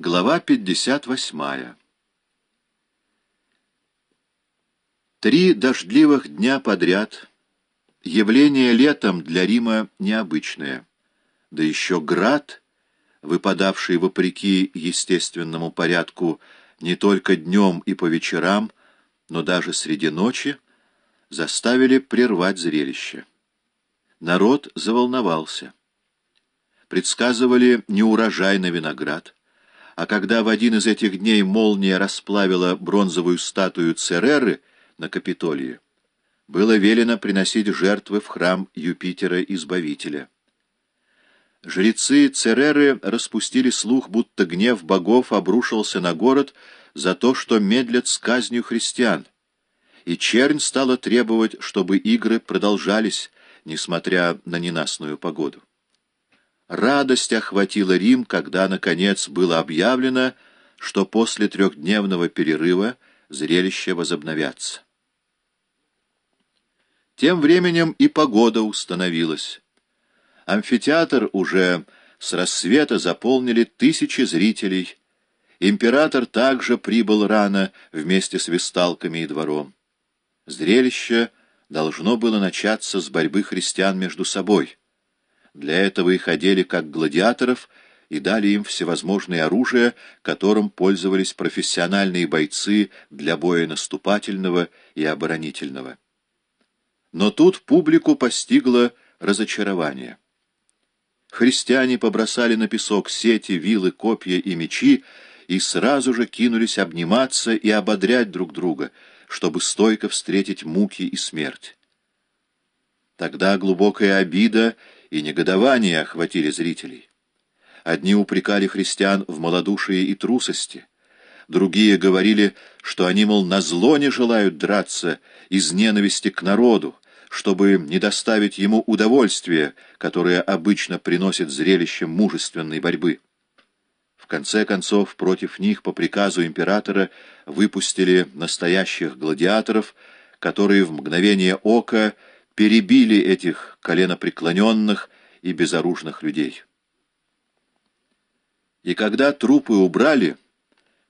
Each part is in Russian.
Глава 58 Три дождливых дня подряд — явление летом для Рима необычное, да еще град, выпадавший вопреки естественному порядку не только днем и по вечерам, но даже среди ночи, заставили прервать зрелище. Народ заволновался. Предсказывали неурожай на виноград, а когда в один из этих дней молния расплавила бронзовую статую Цереры на Капитолии, было велено приносить жертвы в храм Юпитера-Избавителя. Жрецы Цереры распустили слух, будто гнев богов обрушился на город за то, что медлят с казнью христиан, и чернь стала требовать, чтобы игры продолжались, несмотря на ненастную погоду. Радость охватила Рим, когда, наконец, было объявлено, что после трехдневного перерыва зрелище возобновятся. Тем временем и погода установилась. Амфитеатр уже с рассвета заполнили тысячи зрителей. Император также прибыл рано вместе с весталками и двором. Зрелище должно было начаться с борьбы христиан между собой. Для этого их одели как гладиаторов и дали им всевозможные оружия, которым пользовались профессиональные бойцы для боя наступательного и оборонительного. Но тут публику постигло разочарование. Христиане побросали на песок сети, вилы, копья и мечи и сразу же кинулись обниматься и ободрять друг друга — чтобы стойко встретить муки и смерть. Тогда глубокая обида и негодование охватили зрителей. Одни упрекали христиан в малодушии и трусости, другие говорили, что они, мол, назло не желают драться из ненависти к народу, чтобы не доставить ему удовольствия, которое обычно приносит зрелище мужественной борьбы. В конце концов, против них по приказу императора выпустили настоящих гладиаторов, которые в мгновение ока перебили этих коленопреклоненных и безоружных людей. И когда трупы убрали,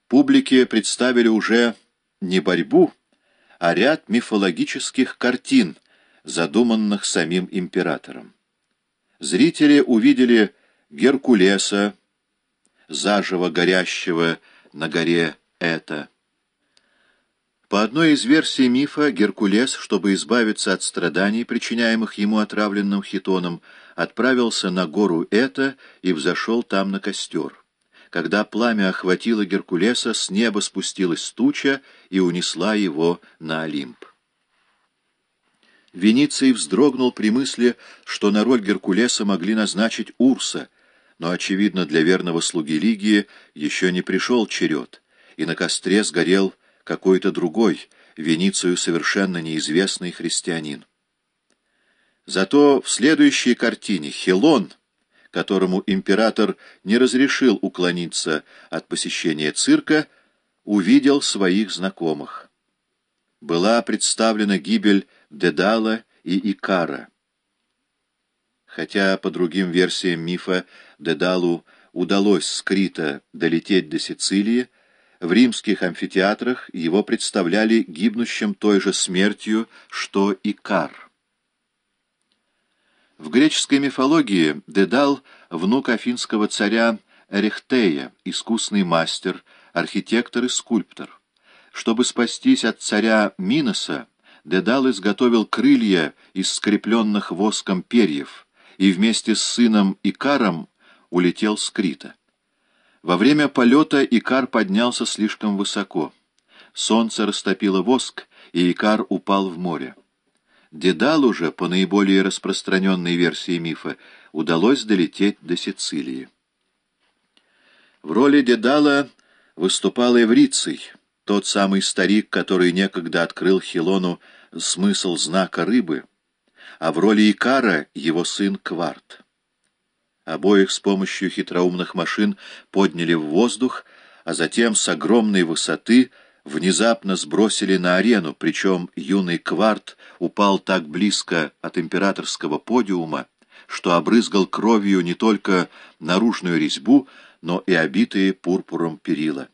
публике представили уже не борьбу, а ряд мифологических картин, задуманных самим императором. Зрители увидели Геркулеса, заживо горящего на горе это. По одной из версий мифа, Геркулес, чтобы избавиться от страданий, причиняемых ему отравленным хитоном, отправился на гору это и взошел там на костер. Когда пламя охватило Геркулеса, с неба спустилась туча и унесла его на Олимп. Вениций вздрогнул при мысли, что на роль Геркулеса могли назначить Урса — но, очевидно, для верного слуги Лигии еще не пришел черед, и на костре сгорел какой-то другой, Веницию совершенно неизвестный христианин. Зато в следующей картине Хилон, которому император не разрешил уклониться от посещения цирка, увидел своих знакомых. Была представлена гибель Дедала и Икара. Хотя, по другим версиям мифа, Дедалу удалось скрыто долететь до Сицилии, в римских амфитеатрах его представляли гибнущим той же смертью, что и Кар. В греческой мифологии Дедал — внук афинского царя Эрехтея, искусный мастер, архитектор и скульптор. Чтобы спастись от царя Миноса, Дедал изготовил крылья из скрепленных воском перьев — и вместе с сыном Икаром улетел с Крита. Во время полета Икар поднялся слишком высоко. Солнце растопило воск, и Икар упал в море. Дедалу же, по наиболее распространенной версии мифа, удалось долететь до Сицилии. В роли Дедала выступал Эвриций, тот самый старик, который некогда открыл Хилону смысл знака рыбы — а в роли Икара его сын Кварт. Обоих с помощью хитроумных машин подняли в воздух, а затем с огромной высоты внезапно сбросили на арену, причем юный Кварт упал так близко от императорского подиума, что обрызгал кровью не только наружную резьбу, но и обитые пурпуром перила.